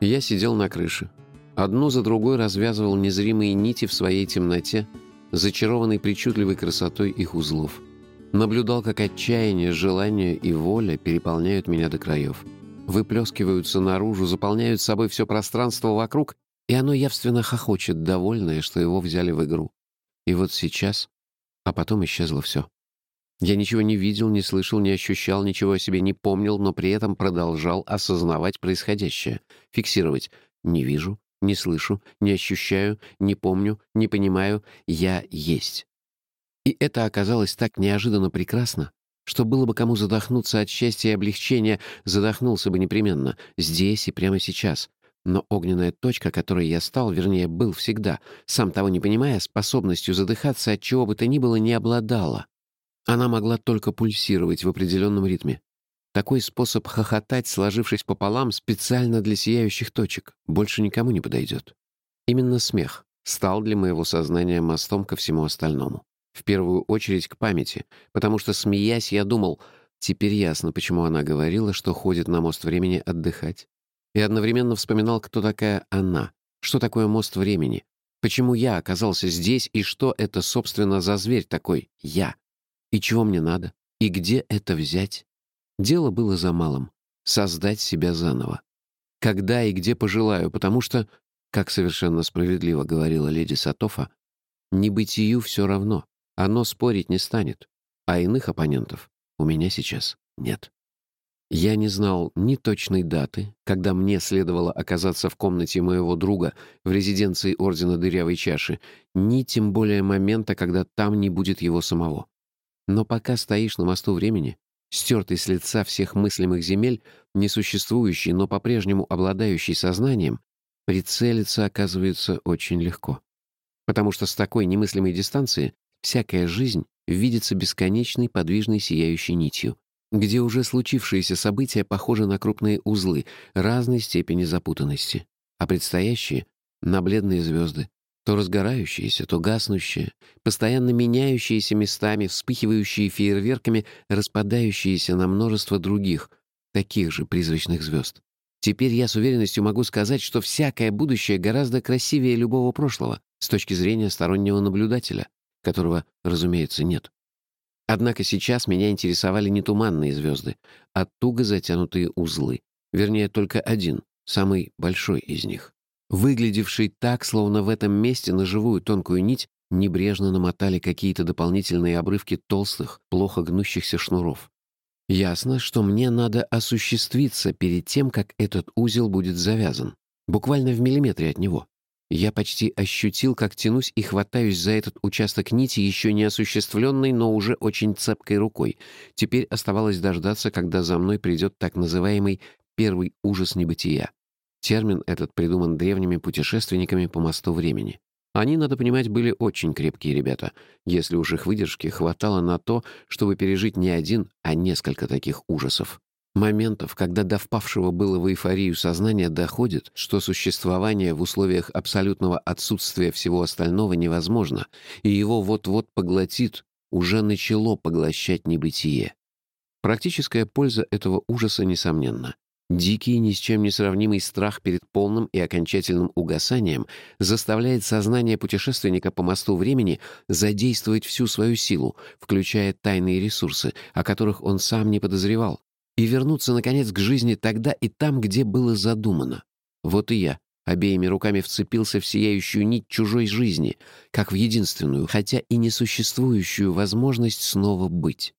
Я сидел на крыше. Одну за другой развязывал незримые нити в своей темноте, зачарованный причудливой красотой их узлов. Наблюдал, как отчаяние, желание и воля переполняют меня до краев. Выплескиваются наружу, заполняют собой все пространство вокруг, и оно явственно хохочет, довольное, что его взяли в игру. И вот сейчас, а потом исчезло все. Я ничего не видел, не слышал, не ощущал, ничего о себе не помнил, но при этом продолжал осознавать происходящее, фиксировать «не вижу», «не слышу», «не ощущаю», «не помню», «не понимаю», «я есть». И это оказалось так неожиданно прекрасно, что было бы кому задохнуться от счастья и облегчения, задохнулся бы непременно, здесь и прямо сейчас. Но огненная точка, которой я стал, вернее, был всегда, сам того не понимая, способностью задыхаться от чего бы то ни было не обладала. Она могла только пульсировать в определенном ритме. Такой способ хохотать, сложившись пополам, специально для сияющих точек, больше никому не подойдет. Именно смех стал для моего сознания мостом ко всему остальному. В первую очередь к памяти, потому что, смеясь, я думал, теперь ясно, почему она говорила, что ходит на мост времени отдыхать. И одновременно вспоминал, кто такая она, что такое мост времени, почему я оказался здесь и что это, собственно, за зверь такой «я». И чего мне надо? И где это взять? Дело было за малым — создать себя заново. Когда и где пожелаю, потому что, как совершенно справедливо говорила леди Сатофа, небытию все равно, оно спорить не станет, а иных оппонентов у меня сейчас нет. Я не знал ни точной даты, когда мне следовало оказаться в комнате моего друга в резиденции Ордена Дырявой Чаши, ни тем более момента, когда там не будет его самого. Но пока стоишь на мосту времени, стертый с лица всех мыслимых земель, несуществующий, но по-прежнему обладающий сознанием, прицелиться оказывается очень легко. Потому что с такой немыслимой дистанции всякая жизнь видится бесконечной подвижной сияющей нитью, где уже случившиеся события похожи на крупные узлы разной степени запутанности, а предстоящие — на бледные звезды, то разгорающиеся, то гаснущие, постоянно меняющиеся местами, вспыхивающие фейерверками, распадающиеся на множество других, таких же призрачных звезд. Теперь я с уверенностью могу сказать, что всякое будущее гораздо красивее любого прошлого с точки зрения стороннего наблюдателя, которого, разумеется, нет. Однако сейчас меня интересовали не туманные звезды, а туго затянутые узлы. Вернее, только один, самый большой из них выглядевший так, словно в этом месте на живую тонкую нить небрежно намотали какие-то дополнительные обрывки толстых, плохо гнущихся шнуров. Ясно, что мне надо осуществиться перед тем, как этот узел будет завязан. Буквально в миллиметре от него. Я почти ощутил, как тянусь и хватаюсь за этот участок нити, еще не осуществленной, но уже очень цепкой рукой. Теперь оставалось дождаться, когда за мной придет так называемый «первый ужас небытия». Термин этот придуман древними путешественниками по мосту времени. Они, надо понимать, были очень крепкие ребята, если уж их выдержки хватало на то, чтобы пережить не один, а несколько таких ужасов. Моментов, когда до впавшего было в эйфорию сознания доходит, что существование в условиях абсолютного отсутствия всего остального невозможно, и его вот-вот поглотит, уже начало поглощать небытие. Практическая польза этого ужаса несомненна. Дикий, ни с чем не сравнимый страх перед полным и окончательным угасанием заставляет сознание путешественника по мосту времени задействовать всю свою силу, включая тайные ресурсы, о которых он сам не подозревал, и вернуться, наконец, к жизни тогда и там, где было задумано. Вот и я обеими руками вцепился в сияющую нить чужой жизни, как в единственную, хотя и несуществующую возможность снова быть.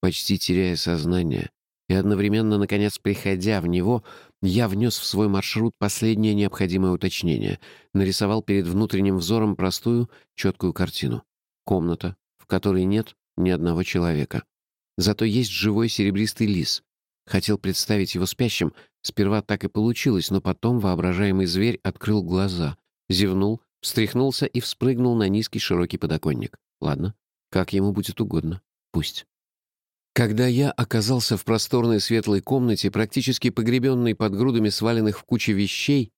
Почти теряя сознание, и одновременно, наконец, приходя в него, я внес в свой маршрут последнее необходимое уточнение, нарисовал перед внутренним взором простую, четкую картину. Комната, в которой нет ни одного человека. Зато есть живой серебристый лис. Хотел представить его спящим, сперва так и получилось, но потом воображаемый зверь открыл глаза, зевнул, встряхнулся и вспрыгнул на низкий широкий подоконник. Ладно, как ему будет угодно. Пусть. Когда я оказался в просторной светлой комнате, практически погребенной под грудами сваленных в куче вещей,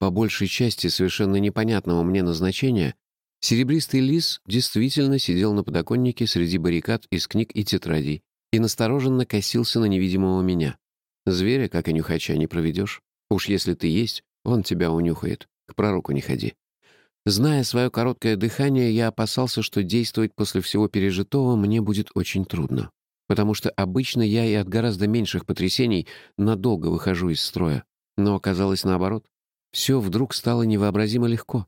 по большей части совершенно непонятного мне назначения, серебристый лис действительно сидел на подоконнике среди баррикад из книг и тетрадей и настороженно косился на невидимого меня. Зверя, как и нюхача, не проведешь. Уж если ты есть, он тебя унюхает. К пророку не ходи. Зная свое короткое дыхание, я опасался, что действовать после всего пережитого мне будет очень трудно. Потому что обычно я и от гораздо меньших потрясений надолго выхожу из строя. Но оказалось наоборот. Все вдруг стало невообразимо легко.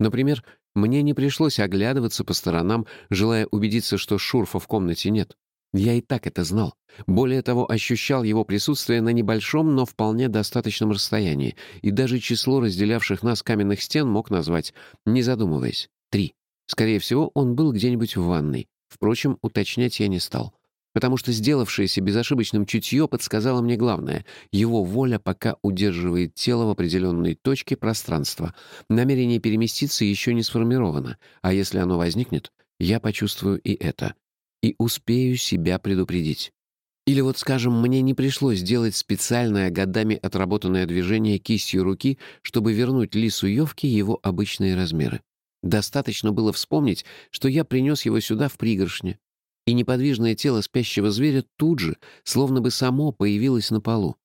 Например, мне не пришлось оглядываться по сторонам, желая убедиться, что Шурфа в комнате нет. Я и так это знал. Более того, ощущал его присутствие на небольшом, но вполне достаточном расстоянии, и даже число разделявших нас каменных стен мог назвать, не задумываясь, три. Скорее всего, он был где-нибудь в ванной. Впрочем, уточнять я не стал. Потому что сделавшееся безошибочным чутье подсказало мне главное. Его воля пока удерживает тело в определенной точке пространства. Намерение переместиться еще не сформировано, а если оно возникнет, я почувствую и это — и успею себя предупредить. Или вот, скажем, мне не пришлось делать специальное годами отработанное движение кистью руки, чтобы вернуть лису Йовке его обычные размеры. Достаточно было вспомнить, что я принес его сюда в пригоршне, и неподвижное тело спящего зверя тут же, словно бы само, появилось на полу.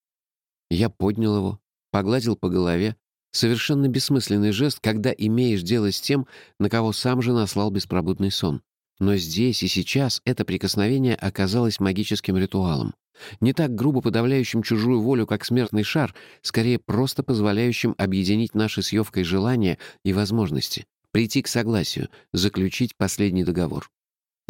Я поднял его, погладил по голове, совершенно бессмысленный жест, когда имеешь дело с тем, на кого сам же наслал беспробудный сон. Но здесь и сейчас это прикосновение оказалось магическим ритуалом. Не так грубо подавляющим чужую волю, как смертный шар, скорее просто позволяющим объединить наши с Ёвкой желания и возможности, прийти к согласию, заключить последний договор.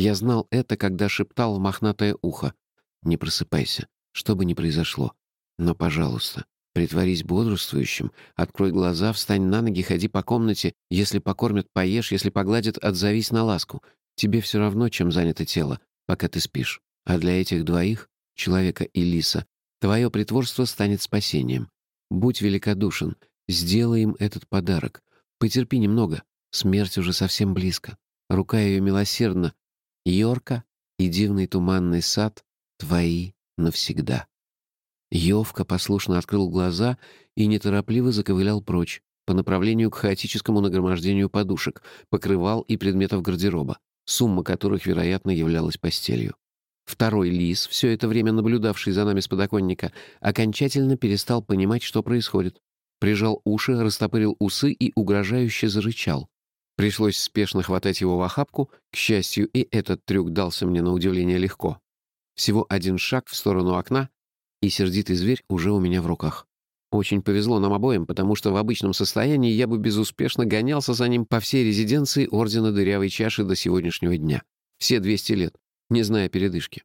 Я знал это, когда шептал в мохнатое ухо. «Не просыпайся, что бы ни произошло. Но, пожалуйста, притворись бодрствующим, открой глаза, встань на ноги, ходи по комнате. Если покормят, поешь, если погладят, отзовись на ласку. Тебе все равно, чем занято тело, пока ты спишь. А для этих двоих, человека и лиса, твое притворство станет спасением. Будь великодушен, сделай им этот подарок. Потерпи немного, смерть уже совсем близко. Рука ее милосердна. Йорка и дивный туманный сад твои навсегда. Йовка послушно открыл глаза и неторопливо заковылял прочь по направлению к хаотическому нагромождению подушек, покрывал и предметов гардероба сумма которых, вероятно, являлась постелью. Второй лис, все это время наблюдавший за нами с подоконника, окончательно перестал понимать, что происходит. Прижал уши, растопырил усы и угрожающе зарычал. Пришлось спешно хватать его в охапку, к счастью, и этот трюк дался мне на удивление легко. Всего один шаг в сторону окна, и сердитый зверь уже у меня в руках. Очень повезло нам обоим, потому что в обычном состоянии я бы безуспешно гонялся за ним по всей резиденции Ордена Дырявой Чаши до сегодняшнего дня. Все 200 лет, не зная передышки.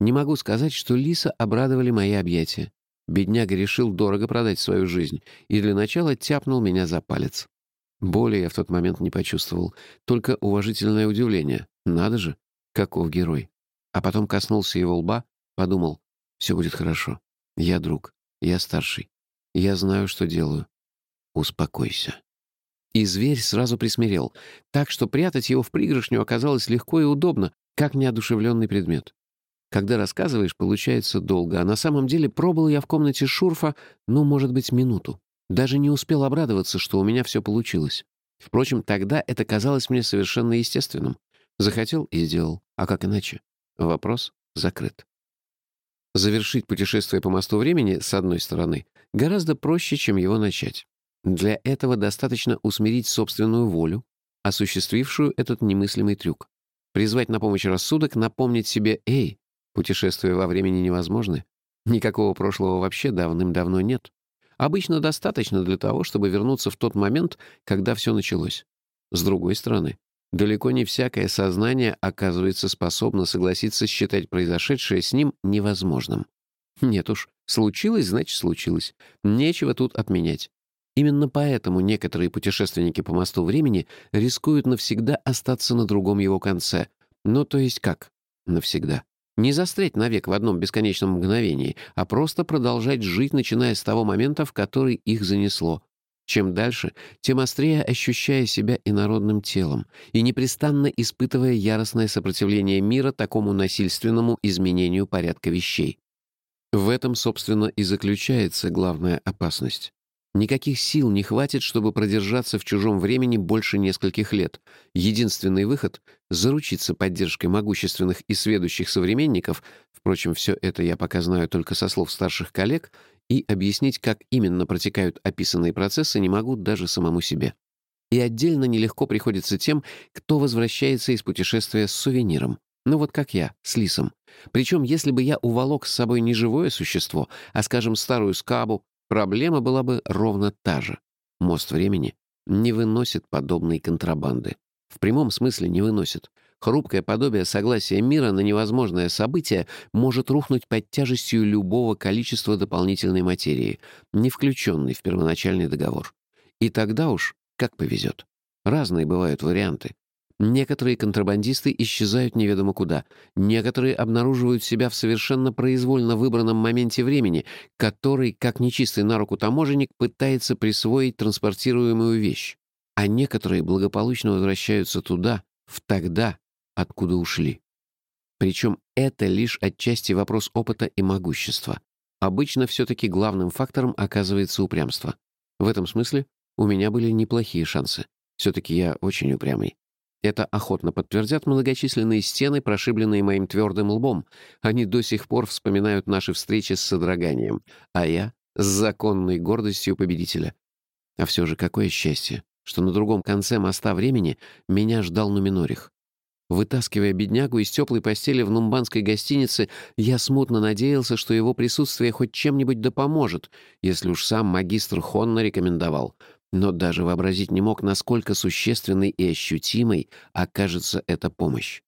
Не могу сказать, что Лиса обрадовали мои объятия. Бедняга решил дорого продать свою жизнь и для начала тяпнул меня за палец. Боли я в тот момент не почувствовал, только уважительное удивление. Надо же, каков герой. А потом коснулся его лба, подумал, все будет хорошо. Я друг, я старший. Я знаю, что делаю. Успокойся. И зверь сразу присмирел, так что прятать его в пригоршню оказалось легко и удобно, как неодушевленный предмет. Когда рассказываешь, получается долго, а на самом деле пробыл я в комнате Шурфа, ну, может быть, минуту. Даже не успел обрадоваться, что у меня все получилось. Впрочем, тогда это казалось мне совершенно естественным. Захотел и сделал. А как иначе? Вопрос закрыт. Завершить путешествие по мосту времени, с одной стороны, гораздо проще, чем его начать. Для этого достаточно усмирить собственную волю, осуществившую этот немыслимый трюк. Призвать на помощь рассудок, напомнить себе «Эй, путешествия во времени невозможны. Никакого прошлого вообще давным-давно нет. Обычно достаточно для того, чтобы вернуться в тот момент, когда все началось. С другой стороны, далеко не всякое сознание оказывается способно согласиться считать произошедшее с ним невозможным. Нет уж, случилось, значит случилось. Нечего тут отменять. Именно поэтому некоторые путешественники по мосту времени рискуют навсегда остаться на другом его конце. Ну, то есть как? Навсегда. Не застрять навек в одном бесконечном мгновении, а просто продолжать жить, начиная с того момента, в который их занесло. Чем дальше, тем острее ощущая себя инородным телом и непрестанно испытывая яростное сопротивление мира такому насильственному изменению порядка вещей. В этом, собственно, и заключается главная опасность. Никаких сил не хватит, чтобы продержаться в чужом времени больше нескольких лет. Единственный выход — заручиться поддержкой могущественных и сведущих современников, впрочем, все это я пока знаю только со слов старших коллег, и объяснить, как именно протекают описанные процессы, не могу даже самому себе. И отдельно нелегко приходится тем, кто возвращается из путешествия с сувениром. Ну вот как я, с лисом. Причем, если бы я уволок с собой не живое существо, а, скажем, старую скабу, проблема была бы ровно та же. Мост времени не выносит подобной контрабанды. В прямом смысле не выносит. Хрупкое подобие согласия мира на невозможное событие может рухнуть под тяжестью любого количества дополнительной материи, не включенной в первоначальный договор. И тогда уж как повезет. Разные бывают варианты. Некоторые контрабандисты исчезают неведомо куда. Некоторые обнаруживают себя в совершенно произвольно выбранном моменте времени, который, как нечистый на руку таможенник, пытается присвоить транспортируемую вещь. А некоторые благополучно возвращаются туда, в тогда, откуда ушли. Причем это лишь отчасти вопрос опыта и могущества. Обычно все-таки главным фактором оказывается упрямство. В этом смысле у меня были неплохие шансы. Все-таки я очень упрямый. Это охотно подтвердят многочисленные стены, прошибленные моим твердым лбом. Они до сих пор вспоминают наши встречи с содроганием, а я — с законной гордостью победителя. А все же какое счастье, что на другом конце моста времени меня ждал Нуминорих. Вытаскивая беднягу из теплой постели в нумбанской гостинице, я смутно надеялся, что его присутствие хоть чем-нибудь да поможет, если уж сам магистр Хонна рекомендовал — но даже вообразить не мог, насколько существенной и ощутимой окажется эта помощь.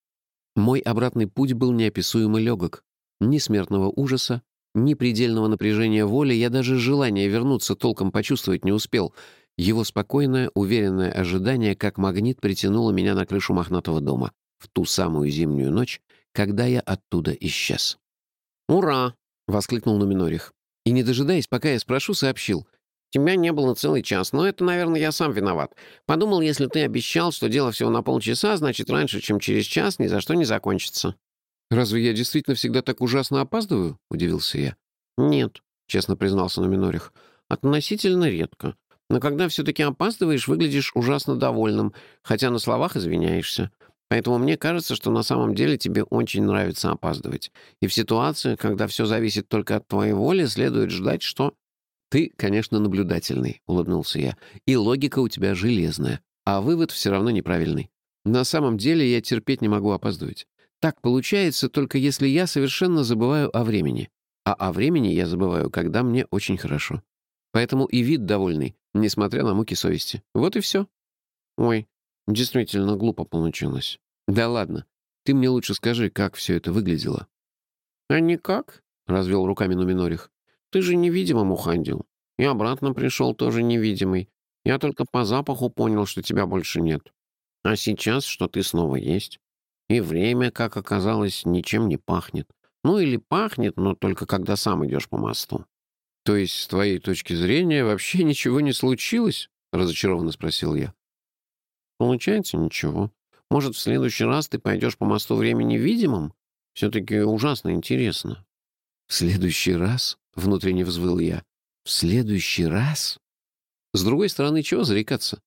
Мой обратный путь был неописуемо легок. Ни смертного ужаса, ни предельного напряжения воли я даже желания вернуться толком почувствовать не успел. Его спокойное, уверенное ожидание, как магнит, притянуло меня на крышу мохнатого дома в ту самую зимнюю ночь, когда я оттуда исчез. «Ура!» — воскликнул Нуминорих. И, не дожидаясь, пока я спрошу, сообщил — Тебя не было целый час, но это, наверное, я сам виноват. Подумал, если ты обещал, что дело всего на полчаса, значит, раньше, чем через час, ни за что не закончится». «Разве я действительно всегда так ужасно опаздываю?» — удивился я. «Нет», — честно признался Номинорих. «Относительно редко. Но когда все-таки опаздываешь, выглядишь ужасно довольным, хотя на словах извиняешься. Поэтому мне кажется, что на самом деле тебе очень нравится опаздывать. И в ситуации, когда все зависит только от твоей воли, следует ждать, что «Ты, конечно, наблюдательный», — улыбнулся я. «И логика у тебя железная, а вывод все равно неправильный. На самом деле я терпеть не могу опаздывать. Так получается только если я совершенно забываю о времени. А о времени я забываю, когда мне очень хорошо. Поэтому и вид довольный, несмотря на муки совести. Вот и все. Ой, действительно глупо получилось. Да ладно. Ты мне лучше скажи, как все это выглядело. А никак, — развел руками Нуминорих. Ты же невидимым уходил. И обратно пришел тоже невидимый. Я только по запаху понял, что тебя больше нет. А сейчас, что ты снова есть. И время, как оказалось, ничем не пахнет. Ну или пахнет, но только когда сам идешь по мосту. То есть, с твоей точки зрения, вообще ничего не случилось? Разочарованно спросил я. Получается, ничего. Может, в следующий раз ты пойдешь по мосту времени видимым? Все-таки ужасно интересно. В следующий раз? Внутренне взвыл я. «В следующий раз?» С другой стороны, чего зарекаться?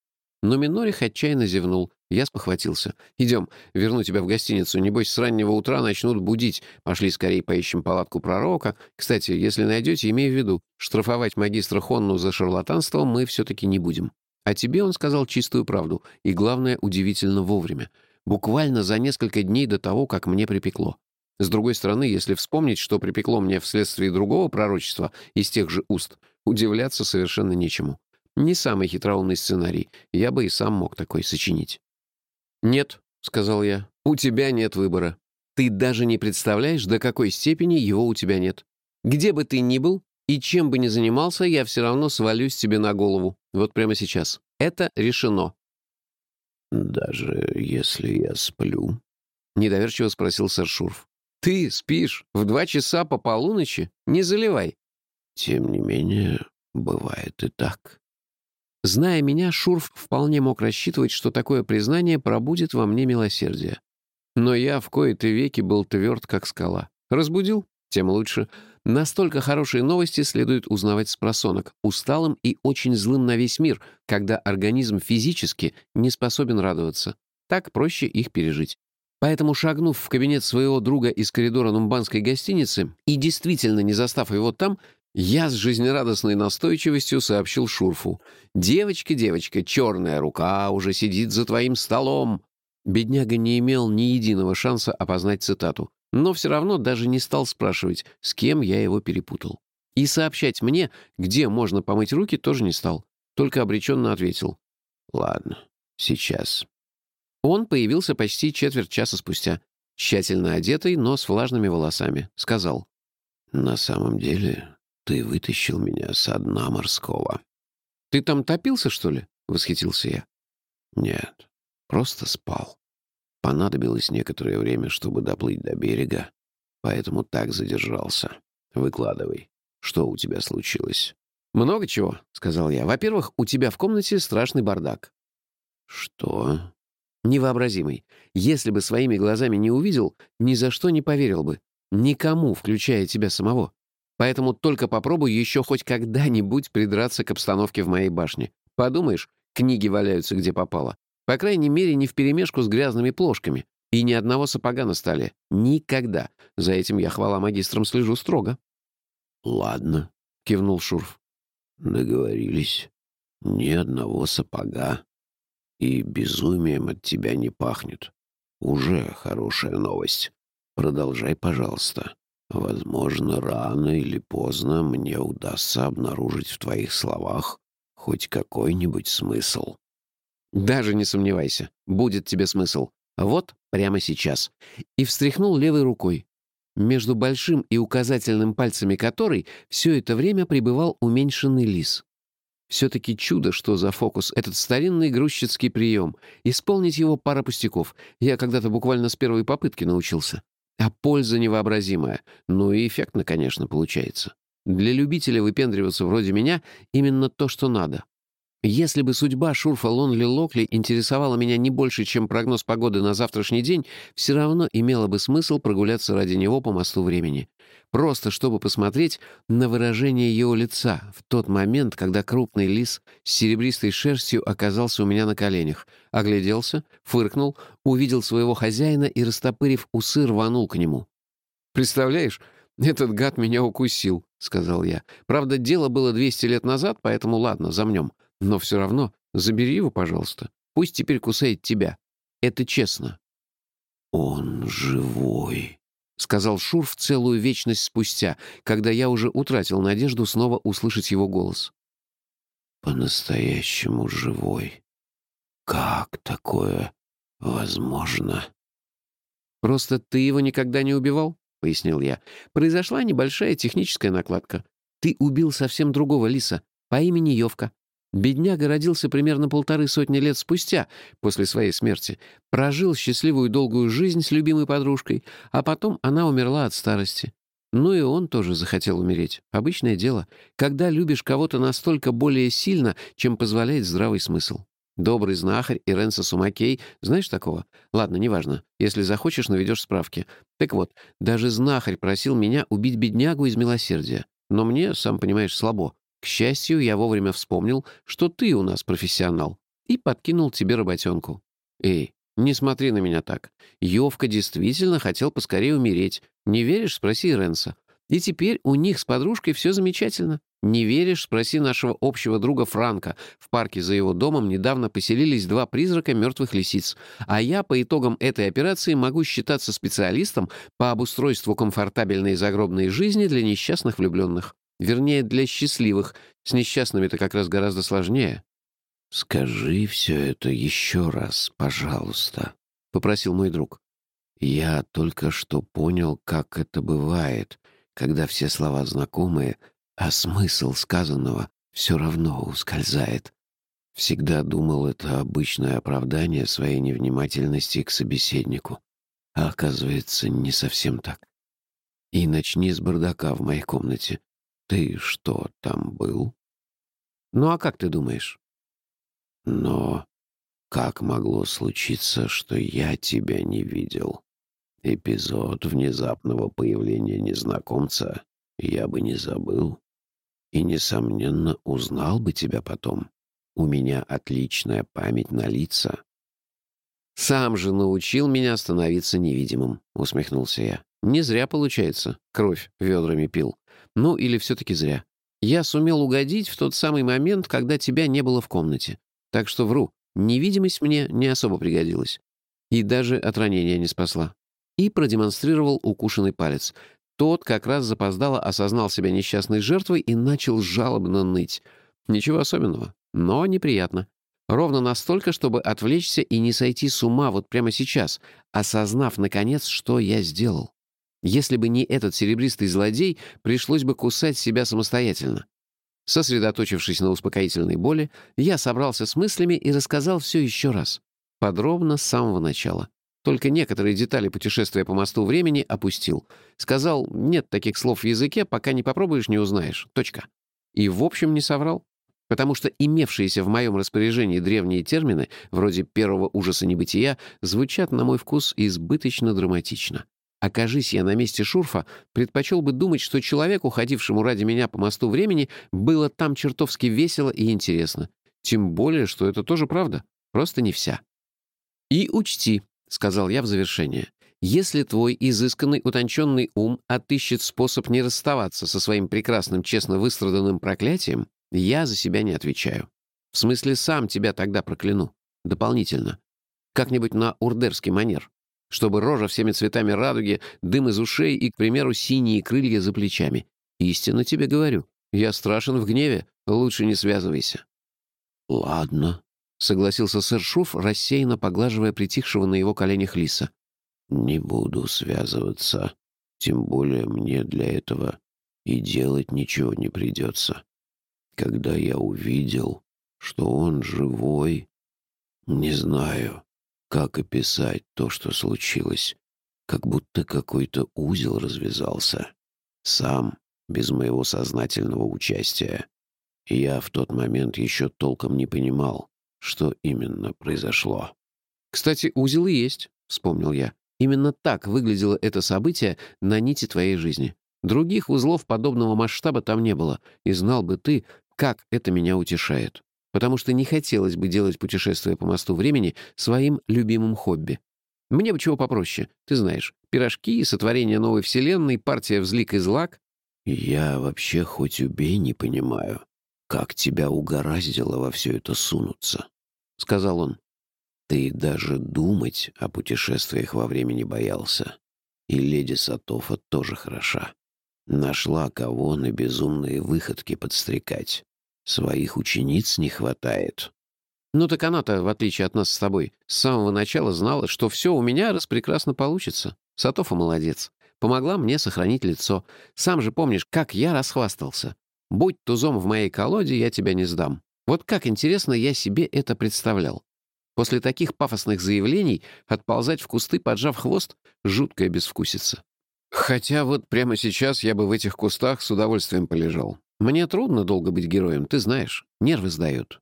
Но Минорих отчаянно зевнул. Я спохватился. «Идем, верну тебя в гостиницу. Небось, с раннего утра начнут будить. Пошли скорее поищем палатку пророка. Кстати, если найдете, имей в виду, штрафовать магистра Хонну за шарлатанство мы все-таки не будем. А тебе он сказал чистую правду. И, главное, удивительно вовремя. Буквально за несколько дней до того, как мне припекло. С другой стороны, если вспомнить, что припекло мне вследствие другого пророчества из тех же уст, удивляться совершенно нечему. Не самый хитроумный сценарий, я бы и сам мог такой сочинить. «Нет», — сказал я, — «у тебя нет выбора. Ты даже не представляешь, до какой степени его у тебя нет. Где бы ты ни был и чем бы ни занимался, я все равно свалюсь тебе на голову. Вот прямо сейчас. Это решено». «Даже если я сплю?» — недоверчиво спросил сэр Шурф. Ты спишь в два часа по полуночи? Не заливай. Тем не менее, бывает и так. Зная меня, Шурф вполне мог рассчитывать, что такое признание пробудет во мне милосердие. Но я в кои-то веки был тверд, как скала. Разбудил? Тем лучше. Настолько хорошие новости следует узнавать с просонок, усталым и очень злым на весь мир, когда организм физически не способен радоваться. Так проще их пережить. Поэтому, шагнув в кабинет своего друга из коридора нумбанской гостиницы и действительно не застав его там, Я с жизнерадостной настойчивостью сообщил Шурфу. «Девочка, девочка, черная рука уже сидит за твоим столом!» Бедняга не имел ни единого шанса опознать цитату, но все равно даже не стал спрашивать, с кем я его перепутал. И сообщать мне, где можно помыть руки, тоже не стал, только обреченно ответил. «Ладно, сейчас». Он появился почти четверть часа спустя, тщательно одетый, но с влажными волосами. Сказал. «На самом деле, ты вытащил меня со дна морского». «Ты там топился, что ли?» — восхитился я. «Нет, просто спал. Понадобилось некоторое время, чтобы доплыть до берега, поэтому так задержался. Выкладывай, что у тебя случилось?» «Много чего», — сказал я. «Во-первых, у тебя в комнате страшный бардак». «Что?» «Невообразимый. Если бы своими глазами не увидел, ни за что не поверил бы. Никому, включая тебя самого. Поэтому только попробуй еще хоть когда-нибудь придраться к обстановке в моей башне. Подумаешь, книги валяются где попало. По крайней мере, не вперемешку с грязными плошками. И ни одного сапога на столе. Никогда. За этим я, хвала магистрам, слежу строго. «Ладно», — кивнул Шурф. «Договорились. Ни одного сапога. И безумием от тебя не пахнет. Уже хорошая новость. Продолжай, пожалуйста. Возможно, рано или поздно мне удастся обнаружить в твоих словах хоть какой-нибудь смысл. Даже не сомневайся, будет тебе смысл. Вот прямо сейчас. И встряхнул левой рукой, между большим и указательным пальцами которой все это время пребывал уменьшенный лис. Все-таки чудо, что за фокус, этот старинный грузчицкий прием. Исполнить его пара пустяков. Я когда-то буквально с первой попытки научился. А польза невообразимая. Ну и эффектно, конечно, получается. Для любителя выпендриваться вроде меня именно то, что надо. Если бы судьба Шурфа Лонли Локли интересовала меня не больше, чем прогноз погоды на завтрашний день, все равно имело бы смысл прогуляться ради него по мосту времени. Просто чтобы посмотреть на выражение его лица в тот момент, когда крупный лис с серебристой шерстью оказался у меня на коленях. Огляделся, фыркнул, увидел своего хозяина и, растопырив усы, рванул к нему. «Представляешь, этот гад меня укусил», — сказал я. «Правда, дело было 200 лет назад, поэтому ладно, замнем. Но все равно забери его, пожалуйста. Пусть теперь кусает тебя. Это честно». «Он живой», — сказал Шурф целую вечность спустя, когда я уже утратил надежду снова услышать его голос. «По-настоящему живой. Как такое возможно?» «Просто ты его никогда не убивал?» — пояснил я. «Произошла небольшая техническая накладка. Ты убил совсем другого лиса по имени Йовка. Бедняга родился примерно полторы сотни лет спустя, после своей смерти, прожил счастливую долгую жизнь с любимой подружкой, а потом она умерла от старости. Ну и он тоже захотел умереть. Обычное дело, когда любишь кого-то настолько более сильно, чем позволяет здравый смысл. Добрый знахарь Иренса Сумакей, знаешь такого? Ладно, неважно. Если захочешь, наведешь справки. Так вот, даже знахарь просил меня убить беднягу из милосердия. Но мне, сам понимаешь, слабо. К счастью, я вовремя вспомнил, что ты у нас профессионал, и подкинул тебе работенку. Эй, не смотри на меня так. Йовка действительно хотел поскорее умереть. Не веришь? Спроси Ренса. И теперь у них с подружкой все замечательно. Не веришь? Спроси нашего общего друга Франка. В парке за его домом недавно поселились два призрака мертвых лисиц. А я по итогам этой операции могу считаться специалистом по обустройству комфортабельной загробной жизни для несчастных влюбленных. Вернее, для счастливых. С несчастными-то как раз гораздо сложнее. «Скажи все это еще раз, пожалуйста», — попросил мой друг. «Я только что понял, как это бывает, когда все слова знакомые, а смысл сказанного все равно ускользает. Всегда думал, это обычное оправдание своей невнимательности к собеседнику. А оказывается, не совсем так. И начни с бардака в моей комнате. Ты что, там был? Ну а как ты думаешь? Но как могло случиться, что я тебя не видел? Эпизод внезапного появления незнакомца я бы не забыл. И, несомненно, узнал бы тебя потом. У меня отличная память на лица. «Сам же научил меня становиться невидимым», — усмехнулся я. «Не зря, получается, кровь ведрами пил. Ну, или все-таки зря. Я сумел угодить в тот самый момент, когда тебя не было в комнате. Так что вру, невидимость мне не особо пригодилась. И даже от ранения не спасла. И продемонстрировал укушенный палец. Тот как раз запоздало осознал себя несчастной жертвой и начал жалобно ныть. Ничего особенного, но неприятно. Ровно настолько, чтобы отвлечься и не сойти с ума вот прямо сейчас, осознав, наконец, что я сделал. Если бы не этот серебристый злодей, пришлось бы кусать себя самостоятельно. Сосредоточившись на успокоительной боли, я собрался с мыслями и рассказал все еще раз. Подробно с самого начала. Только некоторые детали путешествия по мосту времени опустил. Сказал, нет таких слов в языке, пока не попробуешь, не узнаешь. Точка. И в общем не соврал. Потому что имевшиеся в моем распоряжении древние термины, вроде первого ужаса небытия, звучат, на мой вкус, избыточно драматично. Окажись я на месте Шурфа, предпочел бы думать, что человеку, ходившему ради меня по мосту времени, было там чертовски весело и интересно. Тем более, что это тоже правда, просто не вся. «И учти», — сказал я в завершение, «если твой изысканный, утонченный ум отыщет способ не расставаться со своим прекрасным, честно выстраданным проклятием, я за себя не отвечаю. В смысле, сам тебя тогда прокляну. Дополнительно. Как-нибудь на урдерский манер чтобы рожа всеми цветами радуги, дым из ушей и, к примеру, синие крылья за плечами. Истинно тебе говорю. Я страшен в гневе. Лучше не связывайся». «Ладно», — согласился сэр Шуф, рассеянно поглаживая притихшего на его коленях лиса. «Не буду связываться. Тем более мне для этого и делать ничего не придется. Когда я увидел, что он живой, не знаю, как описать то, что случилось? Как будто какой-то узел развязался. Сам, без моего сознательного участия. я в тот момент еще толком не понимал, что именно произошло. «Кстати, узел есть», — вспомнил я. «Именно так выглядело это событие на нити твоей жизни. Других узлов подобного масштаба там не было, и знал бы ты, как это меня утешает» потому что не хотелось бы делать путешествие по мосту времени своим любимым хобби. Мне бы чего попроще, ты знаешь, пирожки, сотворение новой вселенной, партия взлик и злак. Я вообще хоть убей не понимаю, как тебя угораздило во все это сунуться, — сказал он. Ты даже думать о путешествиях во времени боялся. И леди Сатофа тоже хороша. Нашла кого на безумные выходки подстрекать. Своих учениц не хватает. Ну так она-то, в отличие от нас с тобой, с самого начала знала, что все у меня распрекрасно получится. Сатофа молодец. Помогла мне сохранить лицо. Сам же помнишь, как я расхвастался. Будь тузом в моей колоде, я тебя не сдам. Вот как интересно я себе это представлял. После таких пафосных заявлений отползать в кусты, поджав хвост, жуткая безвкусица. Хотя вот прямо сейчас я бы в этих кустах с удовольствием полежал. Мне трудно долго быть героем, ты знаешь. Нервы сдают».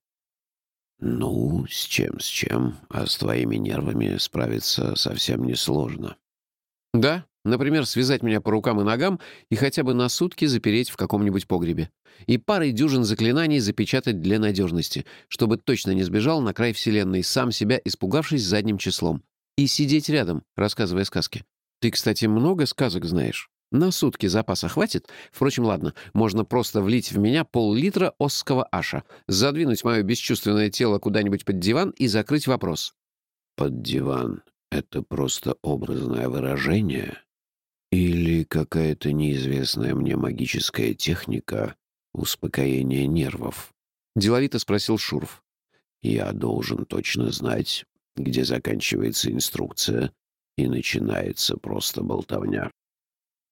«Ну, с чем, с чем, а с твоими нервами справиться совсем несложно». «Да, например, связать меня по рукам и ногам и хотя бы на сутки запереть в каком-нибудь погребе. И парой дюжин заклинаний запечатать для надежности, чтобы точно не сбежал на край вселенной, сам себя испугавшись задним числом. И сидеть рядом, рассказывая сказки. Ты, кстати, много сказок знаешь?» На сутки запаса хватит? Впрочем, ладно, можно просто влить в меня пол-литра осского аша, задвинуть мое бесчувственное тело куда-нибудь под диван и закрыть вопрос. Под диван — это просто образное выражение? Или какая-то неизвестная мне магическая техника успокоения нервов? Деловито спросил Шурф. Я должен точно знать, где заканчивается инструкция и начинается просто болтовня.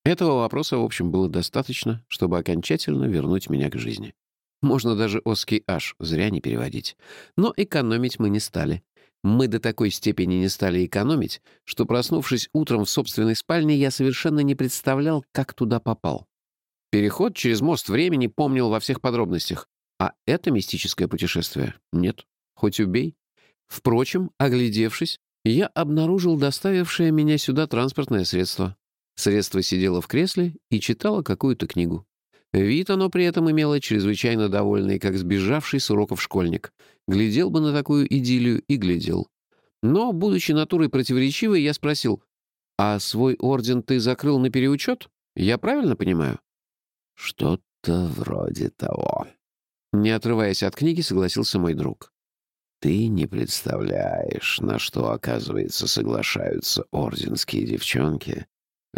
Этого вопроса, в общем, было достаточно, чтобы окончательно вернуть меня к жизни. Можно даже оский аж зря не переводить. Но экономить мы не стали. Мы до такой степени не стали экономить, что, проснувшись утром в собственной спальне, я совершенно не представлял, как туда попал. Переход через мост времени помнил во всех подробностях. А это мистическое путешествие? Нет. Хоть убей. Впрочем, оглядевшись, я обнаружил доставившее меня сюда транспортное средство. Средство сидело в кресле и читало какую-то книгу. Вид оно при этом имело чрезвычайно довольный, как сбежавший с уроков школьник. Глядел бы на такую идиллию и глядел. Но, будучи натурой противоречивой, я спросил, «А свой орден ты закрыл на переучет? Я правильно понимаю?» «Что-то «Что-то вроде того». Не отрываясь от книги, согласился мой друг. «Ты не представляешь, на что, оказывается, соглашаются орденские девчонки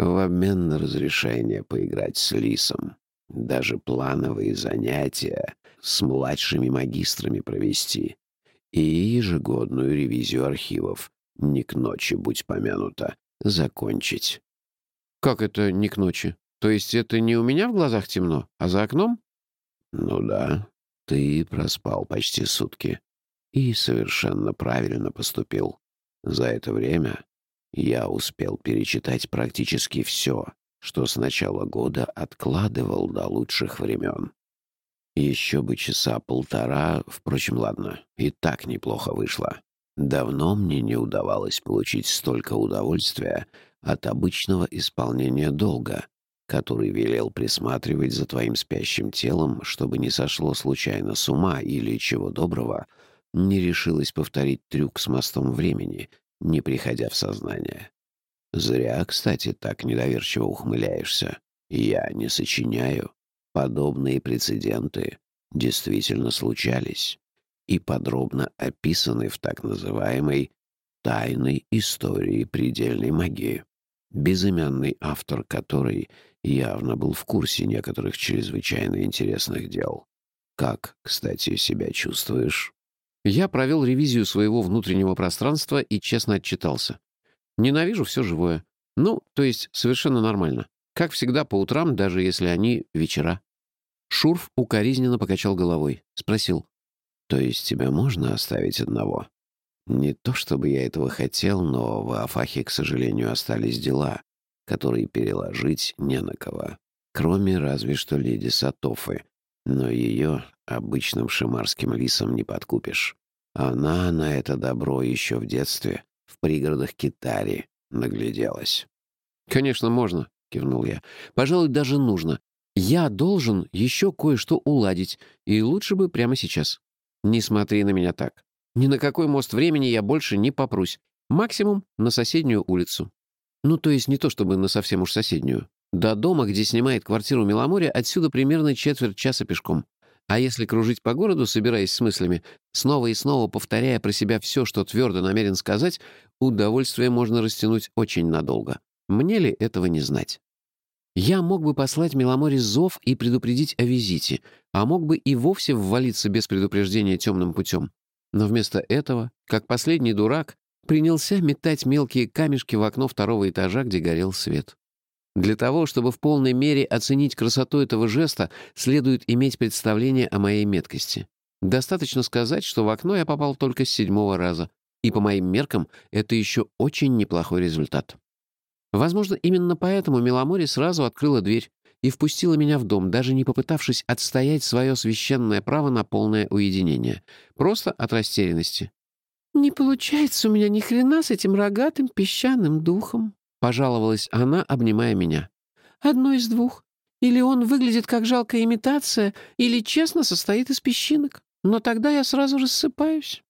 в обмен на разрешение поиграть с лисом. Даже плановые занятия с младшими магистрами провести. И ежегодную ревизию архивов, не к ночи, будь помянуто, закончить». «Как это не к ночи? То есть это не у меня в глазах темно, а за окном?» «Ну да, ты проспал почти сутки. И совершенно правильно поступил. За это время я успел перечитать практически все, что с начала года откладывал до лучших времен. Еще бы часа полтора, впрочем, ладно, и так неплохо вышло. Давно мне не удавалось получить столько удовольствия от обычного исполнения долга, который велел присматривать за твоим спящим телом, чтобы не сошло случайно с ума или, чего доброго, не решилась повторить трюк с мостом времени, не приходя в сознание. Зря, кстати, так недоверчиво ухмыляешься. Я не сочиняю. Подобные прецеденты действительно случались и подробно описаны в так называемой «тайной истории предельной магии», безымянный автор которой явно был в курсе некоторых чрезвычайно интересных дел. Как, кстати, себя чувствуешь? Я провел ревизию своего внутреннего пространства и честно отчитался. Ненавижу все живое. Ну, то есть совершенно нормально. Как всегда по утрам, даже если они вечера. Шурф укоризненно покачал головой. Спросил. «То есть тебя можно оставить одного?» «Не то чтобы я этого хотел, но в Афахе, к сожалению, остались дела, которые переложить не на кого. Кроме разве что леди Сатофы. Но ее обычным шимарским лисом не подкупишь. Она на это добро еще в детстве в пригородах Китари нагляделась. «Конечно, можно», — кивнул я. «Пожалуй, даже нужно. Я должен еще кое-что уладить, и лучше бы прямо сейчас. Не смотри на меня так. Ни на какой мост времени я больше не попрусь. Максимум на соседнюю улицу. Ну, то есть не то чтобы на совсем уж соседнюю. До дома, где снимает квартиру Меломорья, отсюда примерно четверть часа пешком. А если кружить по городу, собираясь с мыслями, снова и снова повторяя про себя все, что твердо намерен сказать, удовольствие можно растянуть очень надолго. Мне ли этого не знать? Я мог бы послать Меломоре зов и предупредить о визите, а мог бы и вовсе ввалиться без предупреждения темным путем. Но вместо этого, как последний дурак, принялся метать мелкие камешки в окно второго этажа, где горел свет. Для того, чтобы в полной мере оценить красоту этого жеста, следует иметь представление о моей меткости. Достаточно сказать, что в окно я попал только с седьмого раза, и по моим меркам это еще очень неплохой результат. Возможно, именно поэтому Меломори сразу открыла дверь и впустила меня в дом, даже не попытавшись отстоять свое священное право на полное уединение. Просто от растерянности. «Не получается у меня ни хрена с этим рогатым песчаным духом», — пожаловалась она, обнимая меня. «Одно из двух. Или он выглядит как жалкая имитация, или честно состоит из песчинок. Но тогда я сразу рассыпаюсь».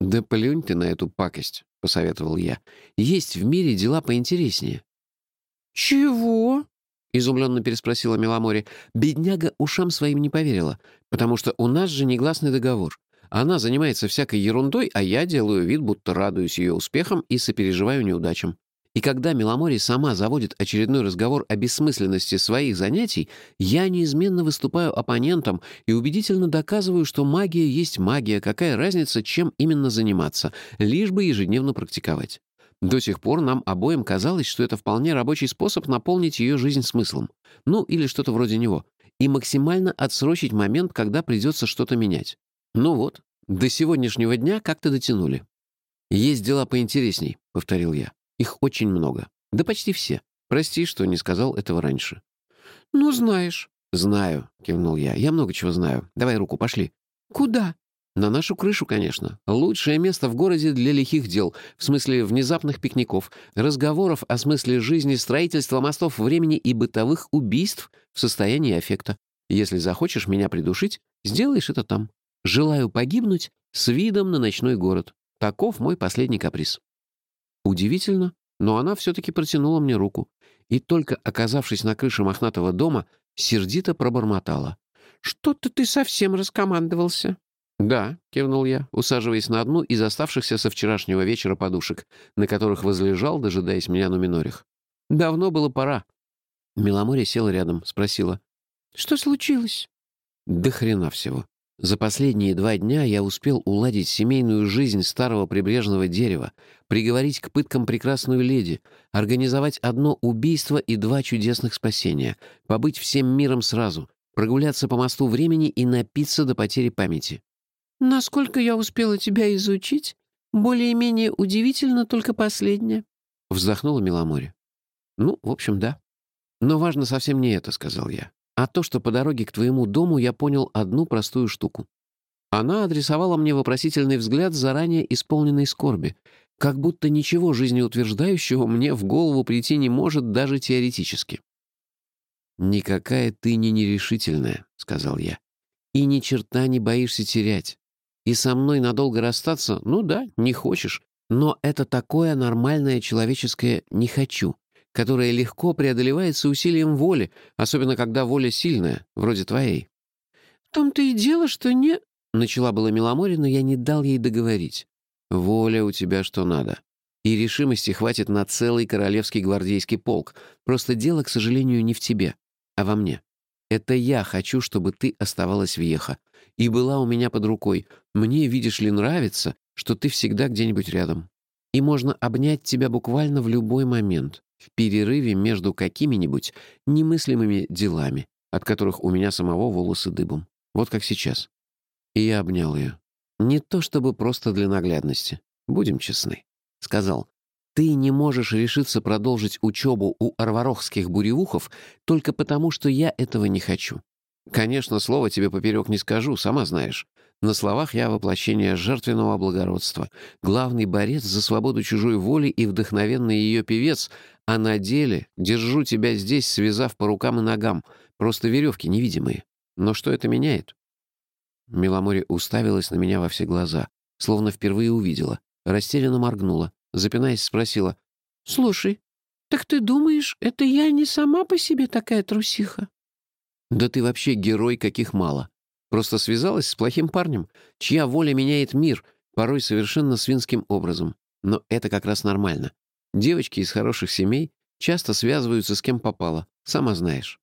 «Да плюнь ты на эту пакость», — посоветовал я. «Есть в мире дела поинтереснее». «Чего?» — изумленно переспросила Меломори. Бедняга ушам своим не поверила, потому что у нас же негласный договор. Она занимается всякой ерундой, а я делаю вид, будто радуюсь ее успехам и сопереживаю неудачам. И когда Меломори сама заводит очередной разговор о бессмысленности своих занятий, я неизменно выступаю оппонентом и убедительно доказываю, что магия есть магия, какая разница, чем именно заниматься, лишь бы ежедневно практиковать. До сих пор нам обоим казалось, что это вполне рабочий способ наполнить ее жизнь смыслом. Ну, или что-то вроде него. И максимально отсрочить момент, когда придется что-то менять. Ну вот, до сегодняшнего дня как-то дотянули. «Есть дела поинтересней», — повторил я. Их очень много. Да почти все. Прости, что не сказал этого раньше». «Ну, знаешь». «Знаю», — кивнул я. «Я много чего знаю. Давай руку, пошли». «Куда?» «На нашу крышу, конечно. Лучшее место в городе для лихих дел, в смысле внезапных пикников, разговоров о смысле жизни, строительства мостов времени и бытовых убийств в состоянии аффекта. Если захочешь меня придушить, сделаешь это там. Желаю погибнуть с видом на ночной город. Таков мой последний каприз». Удивительно, но она все-таки протянула мне руку. И только оказавшись на крыше мохнатого дома, сердито пробормотала. «Что-то ты совсем раскомандовался». «Да», — кивнул я, усаживаясь на одну из оставшихся со вчерашнего вечера подушек, на которых возлежал, дожидаясь меня на минорих. «Давно было пора». Меломорья села рядом, спросила. «Что случилось?» «Да хрена всего. За последние два дня я успел уладить семейную жизнь старого прибрежного дерева, приговорить к пыткам прекрасную леди, организовать одно убийство и два чудесных спасения, побыть всем миром сразу, прогуляться по мосту времени и напиться до потери памяти. «Насколько я успела тебя изучить, более-менее удивительно только последнее», — вздохнула Миломоре. «Ну, в общем, да. Но важно совсем не это», — сказал я а то, что по дороге к твоему дому я понял одну простую штуку. Она адресовала мне вопросительный взгляд заранее исполненной скорби, как будто ничего жизнеутверждающего мне в голову прийти не может даже теоретически. «Никакая ты не нерешительная», — сказал я. «И ни черта не боишься терять. И со мной надолго расстаться, ну да, не хочешь. Но это такое нормальное человеческое «не хочу», которое легко преодолевается усилием воли, особенно когда воля сильная, вроде твоей. «В том-то и дело, что не...» — начала была Миломоре, но я не дал ей договорить. «Воля у тебя что надо. И решимости хватит на целый королевский гвардейский полк. Просто дело, к сожалению, не в тебе, а во мне. Это я хочу, чтобы ты оставалась в Еха. И была у меня под рукой. Мне, видишь ли, нравится, что ты всегда где-нибудь рядом. И можно обнять тебя буквально в любой момент в перерыве между какими-нибудь немыслимыми делами, от которых у меня самого волосы дыбом. Вот как сейчас. И я обнял ее. Не то чтобы просто для наглядности. Будем честны. Сказал, ты не можешь решиться продолжить учебу у арварохских буревухов только потому, что я этого не хочу. Конечно, слово тебе поперек не скажу, сама знаешь. На словах я воплощение жертвенного благородства, главный борец за свободу чужой воли и вдохновенный ее певец, а на деле держу тебя здесь, связав по рукам и ногам, просто веревки невидимые. Но что это меняет?» Миломоре уставилась на меня во все глаза, словно впервые увидела, растерянно моргнула, запинаясь, спросила. «Слушай, так ты думаешь, это я не сама по себе такая трусиха?» «Да ты вообще герой, каких мало. Просто связалась с плохим парнем, чья воля меняет мир, порой совершенно свинским образом. Но это как раз нормально. Девочки из хороших семей часто связываются с кем попало, сама знаешь».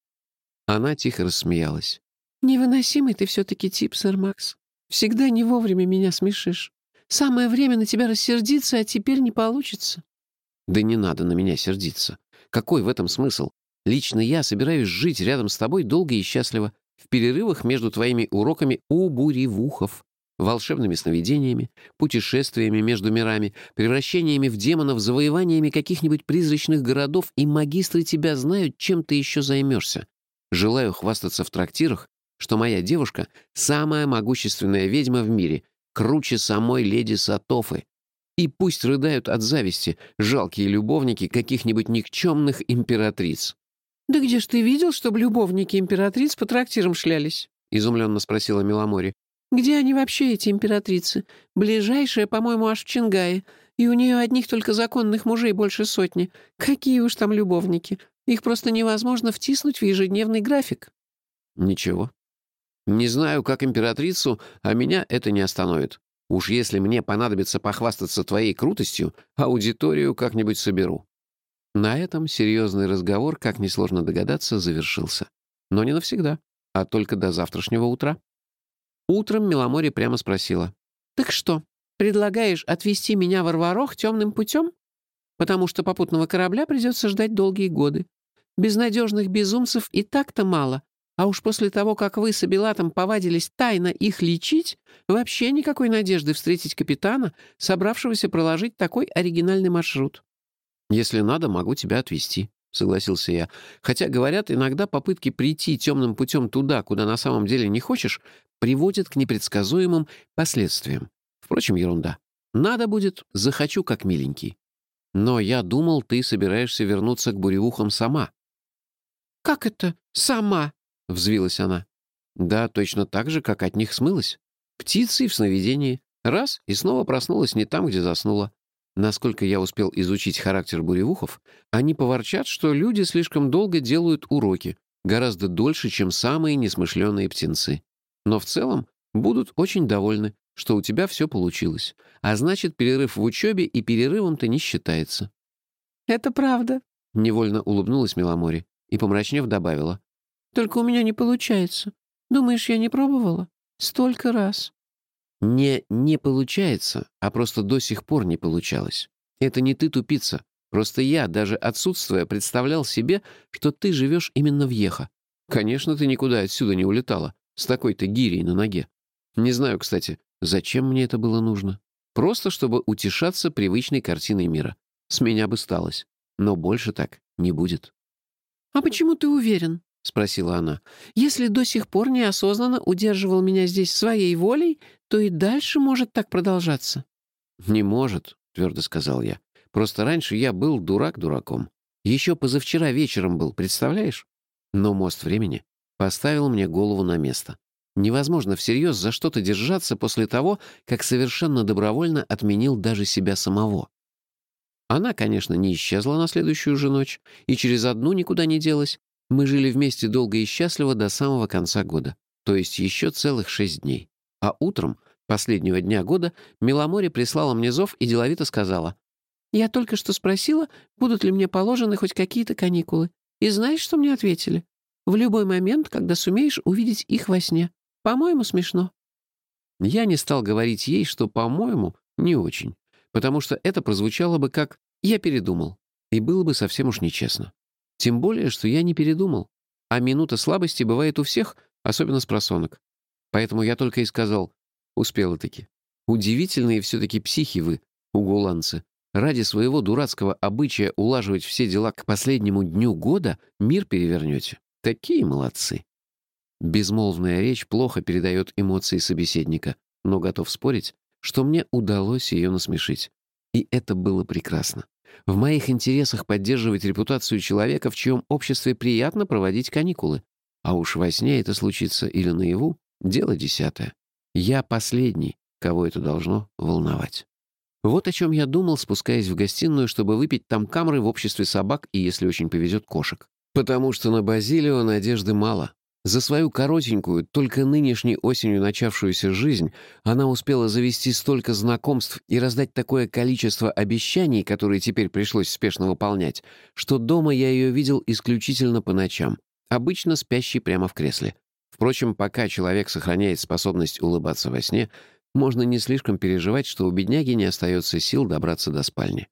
Она тихо рассмеялась. «Невыносимый ты все-таки тип, сэр Макс. Всегда не вовремя меня смешишь. Самое время на тебя рассердиться, а теперь не получится». «Да не надо на меня сердиться. Какой в этом смысл? Лично я собираюсь жить рядом с тобой долго и счастливо, в перерывах между твоими уроками у буревухов волшебными сновидениями, путешествиями между мирами, превращениями в демонов, завоеваниями каких-нибудь призрачных городов, и магистры тебя знают, чем ты еще займешься. Желаю хвастаться в трактирах, что моя девушка — самая могущественная ведьма в мире, круче самой леди Сатофы. И пусть рыдают от зависти жалкие любовники каких-нибудь никчемных императриц. «Да где ж ты видел, чтобы любовники императриц по трактирам шлялись?» — изумленно спросила Миломори. Где они вообще, эти императрицы? Ближайшая, по-моему, аж в Чингае. И у нее одних только законных мужей больше сотни. Какие уж там любовники. Их просто невозможно втиснуть в ежедневный график». «Ничего. Не знаю, как императрицу, а меня это не остановит. Уж если мне понадобится похвастаться твоей крутостью, аудиторию как-нибудь соберу». На этом серьезный разговор, как несложно догадаться, завершился. Но не навсегда, а только до завтрашнего утра. Утром Меломори прямо спросила. «Так что, предлагаешь отвезти меня в Арварох темным путем? Потому что попутного корабля придется ждать долгие годы. Безнадежных безумцев и так-то мало, а уж после того, как вы с Абилатом повадились тайно их лечить, вообще никакой надежды встретить капитана, собравшегося проложить такой оригинальный маршрут». «Если надо, могу тебя отвезти», — согласился я. «Хотя, говорят, иногда попытки прийти темным путем туда, куда на самом деле не хочешь, приводит к непредсказуемым последствиям. Впрочем, ерунда. Надо будет, захочу как миленький. Но я думал, ты собираешься вернуться к буревухам сама. «Как это «сама»?» — взвилась она. Да, точно так же, как от них смылась. Птицей в сновидении. Раз — и снова проснулась не там, где заснула. Насколько я успел изучить характер буревухов, они поворчат, что люди слишком долго делают уроки, гораздо дольше, чем самые несмышленые птенцы. Но в целом будут очень довольны, что у тебя все получилось. А значит, перерыв в учебе и перерывом-то не считается». «Это правда», — невольно улыбнулась Меломори и, помрачнев, добавила. «Только у меня не получается. Думаешь, я не пробовала? Столько раз». «Не «не получается», а просто до сих пор не получалось. Это не ты тупица. Просто я, даже отсутствуя, представлял себе, что ты живешь именно в Еха. Конечно, ты никуда отсюда не улетала, с такой-то гирей на ноге. Не знаю, кстати, Зачем мне это было нужно? Просто чтобы утешаться привычной картиной мира. С меня бы сталось. Но больше так не будет. «А почему ты уверен?» — спросила она. «Если до сих пор неосознанно удерживал меня здесь своей волей, то и дальше может так продолжаться». «Не может», — твердо сказал я. «Просто раньше я был дурак дураком. Еще позавчера вечером был, представляешь? Но мост времени поставил мне голову на место. Невозможно всерьез за что-то держаться после того, как совершенно добровольно отменил даже себя самого. Она, конечно, не исчезла на следующую же ночь и через одну никуда не делась. Мы жили вместе долго и счастливо до самого конца года, то есть еще целых шесть дней. А утром, последнего дня года, Миломоре прислала мне зов и деловито сказала, «Я только что спросила, будут ли мне положены хоть какие-то каникулы. И знаешь, что мне ответили? В любой момент, когда сумеешь увидеть их во сне. По-моему, смешно». Я не стал говорить ей, что, по-моему, не очень, потому что это прозвучало бы как «я передумал», и было бы совсем уж нечестно. Тем более, что я не передумал, а минута слабости бывает у всех, особенно с просонок. Поэтому я только и сказал «успела-таки». Удивительные все-таки психи вы, угуланцы. Ради своего дурацкого обычая улаживать все дела к последнему дню года мир перевернете. Такие молодцы. Безмолвная речь плохо передает эмоции собеседника, но готов спорить, что мне удалось ее насмешить. И это было прекрасно. В моих интересах поддерживать репутацию человека, в чьем обществе приятно проводить каникулы. А уж во сне это случится или наяву — дело десятое. Я последний, кого это должно волновать. Вот о чем я думал, спускаясь в гостиную, чтобы выпить там камры в обществе собак и, если очень повезет, кошек. Потому что на Базилио надежды мало. За свою коротенькую, только нынешней осенью начавшуюся жизнь она успела завести столько знакомств и раздать такое количество обещаний, которые теперь пришлось спешно выполнять, что дома я ее видел исключительно по ночам, обычно спящий прямо в кресле. Впрочем, пока человек сохраняет способность улыбаться во сне, можно не слишком переживать, что у бедняги не остается сил добраться до спальни.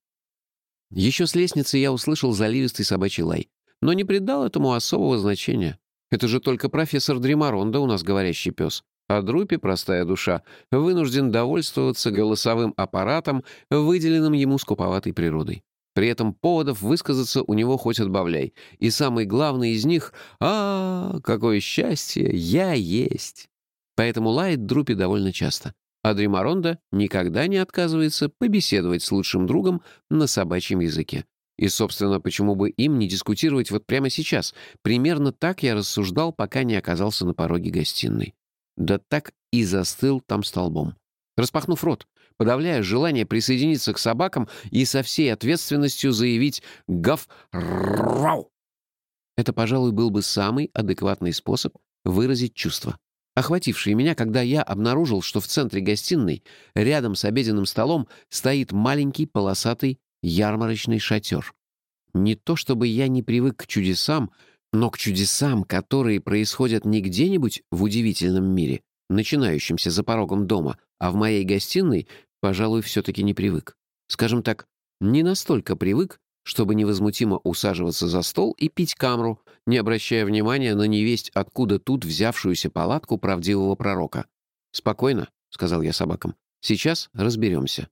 Еще с лестницы я услышал заливистый собачий лай, но не придал этому особого значения. Это же только профессор Дримаронда у нас говорящий пес. А Друпи, простая душа, вынужден довольствоваться голосовым аппаратом, выделенным ему скуповатой природой. При этом поводов высказаться у него хоть отбавляй. И самый главный из них «А, какое счастье! Я есть!» Поэтому лает Друпи довольно часто. А Дримаронда никогда не отказывается побеседовать с лучшим другом на собачьем языке. И, собственно, почему бы им не дискутировать вот прямо сейчас? Примерно так я рассуждал, пока не оказался на пороге гостиной. Да так и застыл там столбом. Распахнув рот, подавляя желание присоединиться к собакам и со всей ответственностью заявить «гав рау». Это, пожалуй, был бы самый адекватный способ выразить чувства, охватившие меня, когда я обнаружил, что в центре гостиной, рядом с обеденным столом, стоит маленький полосатый ярмарочный шатер. Не то чтобы я не привык к чудесам, но к чудесам, которые происходят не где-нибудь в удивительном мире, начинающемся за порогом дома, а в моей гостиной, пожалуй, все-таки не привык. Скажем так, не настолько привык, чтобы невозмутимо усаживаться за стол и пить камру, не обращая внимания на невесть, откуда тут взявшуюся палатку правдивого пророка. «Спокойно», — сказал я собакам, — «сейчас разберемся».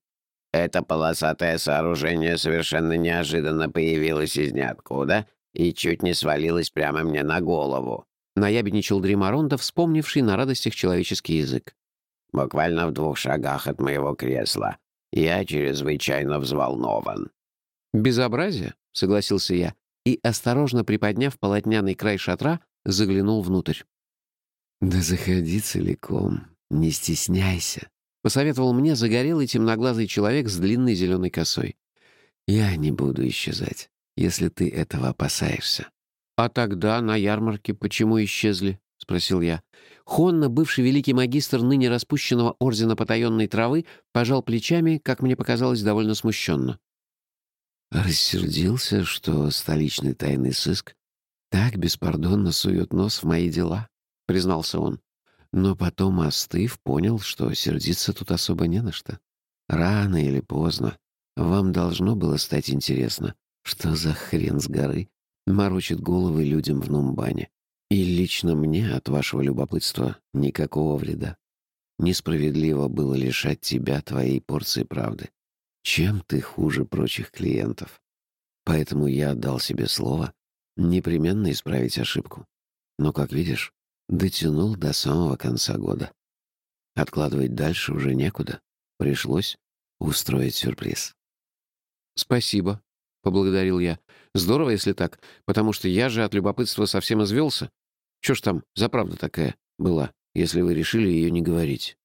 Это полосатое сооружение совершенно неожиданно появилось из ниоткуда и чуть не свалилось прямо мне на голову. Наябедничал Дримаронда, вспомнивший на радостях человеческий язык. Буквально в двух шагах от моего кресла. Я чрезвычайно взволнован. «Безобразие», — согласился я, и, осторожно приподняв полотняный край шатра, заглянул внутрь. «Да заходи целиком, не стесняйся», посоветовал мне загорелый темноглазый человек с длинной зеленой косой. «Я не буду исчезать, если ты этого опасаешься. «А тогда на ярмарке почему исчезли?» — спросил я. Хонна, бывший великий магистр ныне распущенного ордена потаенной травы, пожал плечами, как мне показалось, довольно смущенно. Рассердился, что столичный тайный сыск так беспардонно сует нос в мои дела, признался он. Но потом, остыв, понял, что сердиться тут особо не на что. Рано или поздно вам должно было стать интересно, что за хрен с горы морочит головы людям в Нумбане. И лично мне от вашего любопытства никакого вреда. Несправедливо было лишать тебя твоей порции правды. Чем ты хуже прочих клиентов? Поэтому я отдал себе слово непременно исправить ошибку. Но, как видишь, дотянул до самого конца года. Откладывать дальше уже некуда. Пришлось устроить сюрприз. «Спасибо», — поблагодарил я. «Здорово, если так, потому что я же от любопытства совсем извелся. Чё ж там за правда такая была, если вы решили ее не говорить?»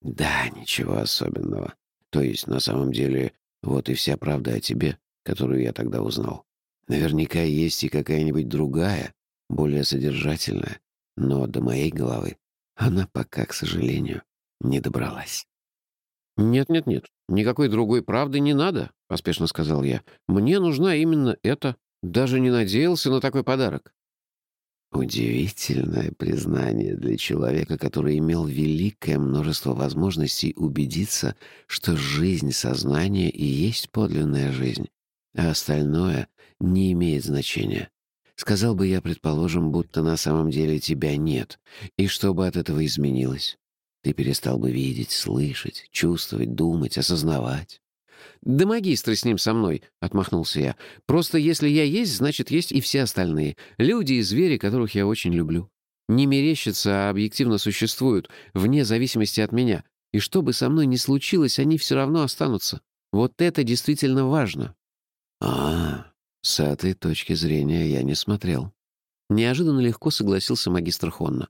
«Да, ничего особенного. То есть, на самом деле, вот и вся правда о тебе, которую я тогда узнал. Наверняка есть и какая-нибудь другая, более содержательная, но до моей головы она пока, к сожалению, не добралась. «Нет-нет-нет, никакой другой правды не надо», — поспешно сказал я. «Мне нужна именно эта. Даже не надеялся на такой подарок». Удивительное признание для человека, который имел великое множество возможностей убедиться, что жизнь сознания и есть подлинная жизнь, а остальное не имеет значения. Сказал бы я, предположим, будто на самом деле тебя нет, и что бы от этого изменилось? Ты перестал бы видеть, слышать, чувствовать, думать, осознавать. «Да магистры с ним со мной», — отмахнулся я. «Просто если я есть, значит, есть и все остальные. Люди и звери, которых я очень люблю. Не мерещатся, а объективно существуют, вне зависимости от меня. И что бы со мной ни случилось, они все равно останутся. Вот это действительно важно». «А, с этой точки зрения я не смотрел». Неожиданно легко согласился магистр Хонна.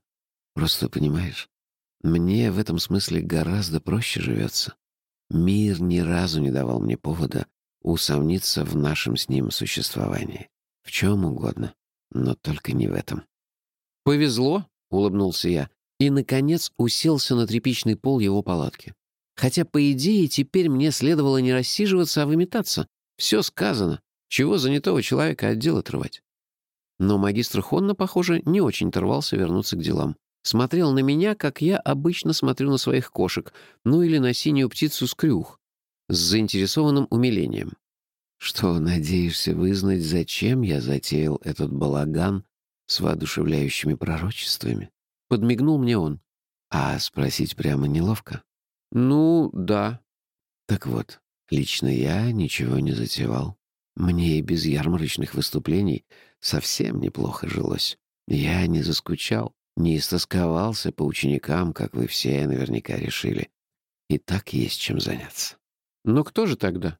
«Просто понимаешь, мне в этом смысле гораздо проще живется. Мир ни разу не давал мне повода усомниться в нашем с ним существовании. В чем угодно, но только не в этом. «Повезло», — улыбнулся я, и, наконец, оуселся на тряпичный пол его палатки. Хотя, по идее, теперь мне следовало не рассиживаться, а выметаться. Все сказано. Чего занятого человека отдел отрывать? Но магистр Хонна, похоже, не очень торвался вернуться к делам смотрел на меня, как я обычно смотрю на своих кошек, ну или на синюю птицу с крюх, с заинтересованным умилением. «Что, надеешься вызнать, зачем я затеял этот балаган с воодушевляющими пророчествами?» Подмигнул мне он. «А спросить прямо неловко?» «Ну, да». «Так вот, лично я ничего не затевал. Мне и без ярмарочных выступлений совсем неплохо жилось. Я не заскучал. Не истосковался по ученикам, как вы все наверняка решили. И так есть чем заняться. Но кто же тогда?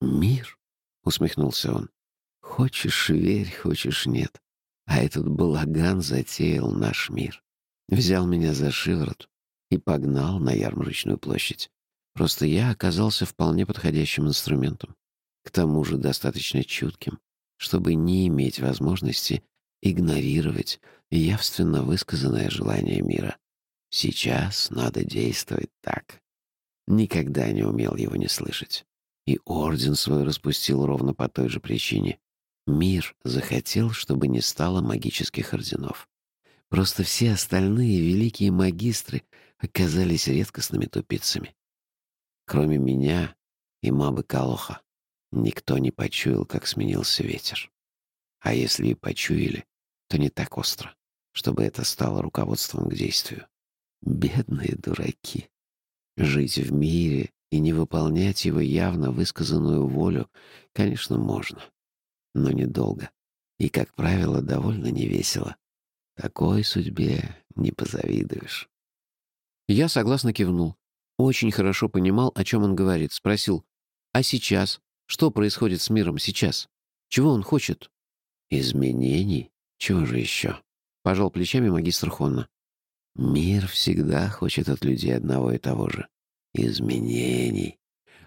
Мир, усмехнулся он. Хочешь — верь, хочешь — нет. А этот балаган затеял наш мир. Взял меня за шиворот и погнал на ярмарочную площадь. Просто я оказался вполне подходящим инструментом. К тому же достаточно чутким, чтобы не иметь возможности игнорировать явственно высказанное желание мира. Сейчас надо действовать так. Никогда не умел его не слышать. И орден свой распустил ровно по той же причине. Мир захотел, чтобы не стало магических орденов. Просто все остальные великие магистры оказались редкостными тупицами. Кроме меня и Мабы Калоха, никто не почуял, как сменился ветер. А если и почуяли, то не так остро, чтобы это стало руководством к действию. Бедные дураки. Жить в мире и не выполнять его явно высказанную волю, конечно, можно, но недолго. И, как правило, довольно невесело. Такой судьбе не позавидуешь. Я согласно кивнул. Очень хорошо понимал, о чем он говорит. Спросил, а сейчас? Что происходит с миром сейчас? Чего он хочет? Изменений? Чего же еще? Пожал плечами магистр Хонна. Мир всегда хочет от людей одного и того же. Изменений.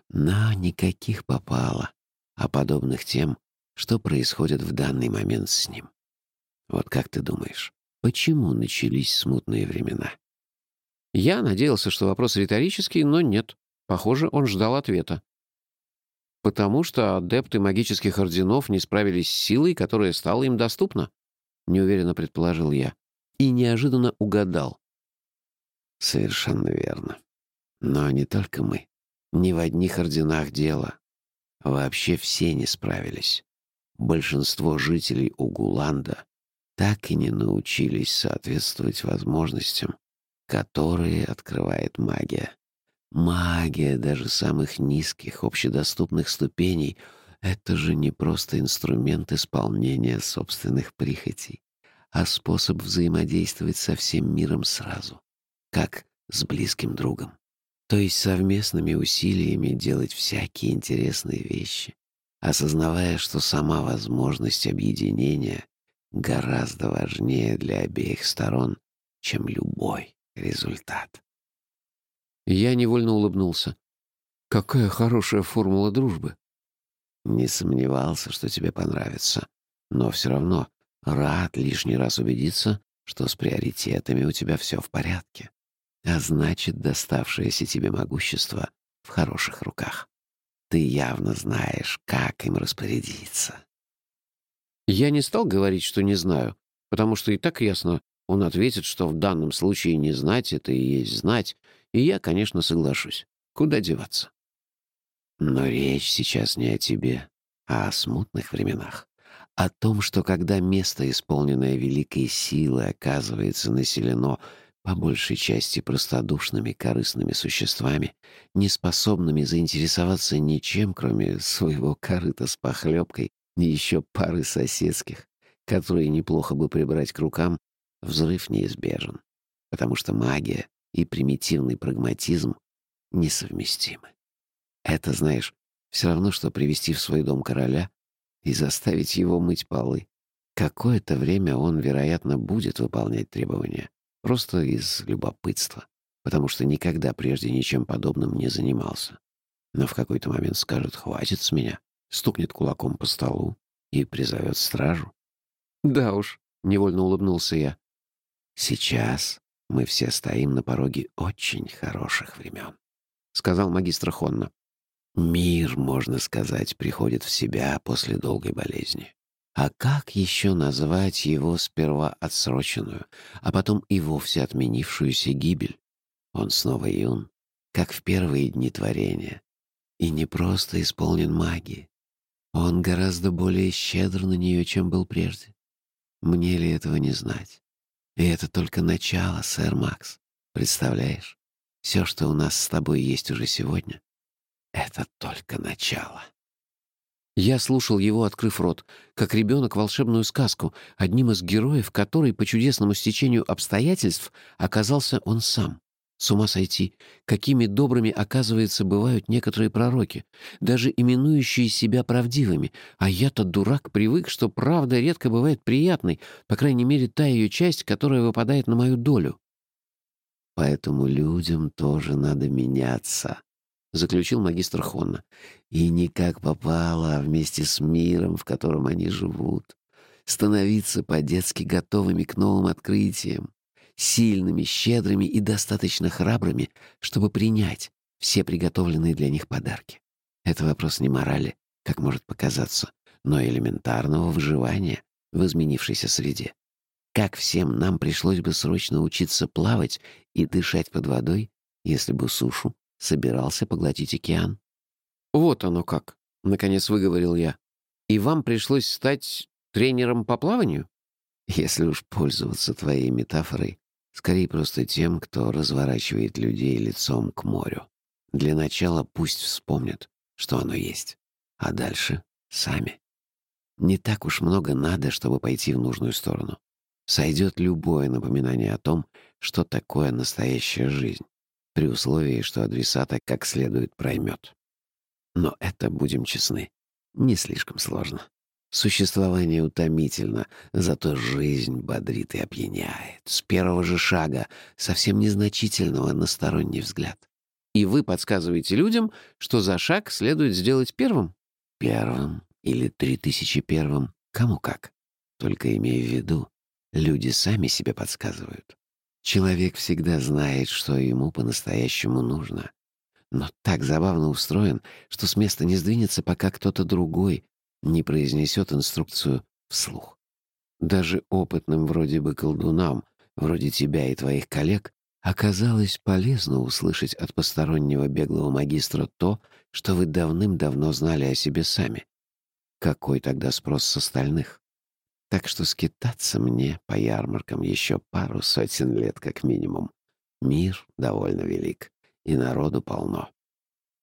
Но никаких попало, а подобных тем, что происходит в данный момент с ним. Вот как ты думаешь, почему начались смутные времена? Я надеялся, что вопрос риторический, но нет. Похоже, он ждал ответа. Потому что адепты магических орденов не справились с силой, которая стала им доступна, неуверенно предположил я. И неожиданно угадал. Совершенно верно. Но не только мы. Не в одних орденах дело. Вообще все не справились. Большинство жителей Угуланда так и не научились соответствовать возможностям, которые открывает магия. Магия даже самых низких, общедоступных ступеней — это же не просто инструмент исполнения собственных прихотей, а способ взаимодействовать со всем миром сразу, как с близким другом. То есть совместными усилиями делать всякие интересные вещи, осознавая, что сама возможность объединения гораздо важнее для обеих сторон, чем любой результат. Я невольно улыбнулся. Какая хорошая формула дружбы. Не сомневался, что тебе понравится, но все равно рад лишний раз убедиться, что с приоритетами у тебя все в порядке. А значит, доставшееся тебе могущество в хороших руках. Ты явно знаешь, как им распорядиться. Я не стал говорить, что не знаю, потому что и так ясно, он ответит, что в данном случае не знать — это и есть знать, и я, конечно, соглашусь. Куда деваться? Но речь сейчас не о тебе, а о смутных временах. О том, что когда место, исполненное великой силой, оказывается населено по большей части простодушными корыстными существами, не способными заинтересоваться ничем, кроме своего корыта с похлебкой и еще пары соседских, которые неплохо бы прибрать к рукам, взрыв неизбежен, потому что магия и примитивный прагматизм несовместимы. Это, знаешь, все равно, что привести в свой дом короля и заставить его мыть полы. Какое-то время он, вероятно, будет выполнять требования, Просто из любопытства, потому что никогда прежде ничем подобным не занимался. Но в какой-то момент скажет «хватит с меня», стукнет кулаком по столу и призовет стражу. «Да уж», — невольно улыбнулся я. «Сейчас мы все стоим на пороге очень хороших времен», — сказал магистр Хонна. «Мир, можно сказать, приходит в себя после долгой болезни. А как еще назвать его сперва отсроченную, а потом и вовсе отменившуюся гибель? Он снова юн, как в первые дни творения, и не просто исполнен магии. Он гораздо более щедр на нее, чем был прежде. Мне ли этого не знать? И это только начало, сэр Макс. Представляешь? Все, что у нас с тобой есть уже сегодня, это только начало. Я слушал его, открыв рот, как ребенок волшебную сказку, одним из героев которой по чудесному стечению обстоятельств оказался он сам. С ума сойти, какими добрыми, оказывается, бывают некоторые пророки, даже именующие себя правдивыми, а я-то дурак привык, что правда редко бывает приятной, по крайней мере, та ее часть, которая выпадает на мою долю. Поэтому людям тоже надо меняться, — заключил магистр Хонна. «И не как попало, а вместе с миром, в котором они живут. Становиться по-детски готовыми к новым открытиям, сильными, щедрыми и достаточно храбрыми, чтобы принять все приготовленные для них подарки. Это вопрос не морали, как может показаться, но элементарного выживания в изменившейся среде. Как всем нам пришлось бы срочно учиться плавать и дышать под водой, если бы сушу собирался поглотить океан. «Вот оно как», — наконец выговорил я. «И вам пришлось стать тренером по плаванию?» «Если уж пользоваться твоей метафорой, скорее просто тем, кто разворачивает людей лицом к морю. Для начала пусть вспомнят, что оно есть, а дальше — сами. Не так уж много надо, чтобы пойти в нужную сторону. Сойдет любое напоминание о том, что такое настоящая жизнь при условии, что адресата как следует проймет. Но это, будем честны, не слишком сложно. Существование утомительно, зато жизнь бодрит и опьяняет. С первого же шага, совсем незначительного на сторонний взгляд. И вы подсказываете людям, что за шаг следует сделать первым? Первым или три тысячи первым, кому как. Только имея в виду, люди сами себе подсказывают. Человек всегда знает, что ему по-настоящему нужно. Но так забавно устроен, что с места не сдвинется, пока кто-то другой не произнесет инструкцию вслух. Даже опытным вроде бы колдунам, вроде тебя и твоих коллег, оказалось полезно услышать от постороннего беглого магистра то, что вы давным-давно знали о себе сами. Какой тогда спрос с остальных? Так что скитаться мне по ярмаркам еще пару сотен лет как минимум. Мир довольно велик, и народу полно.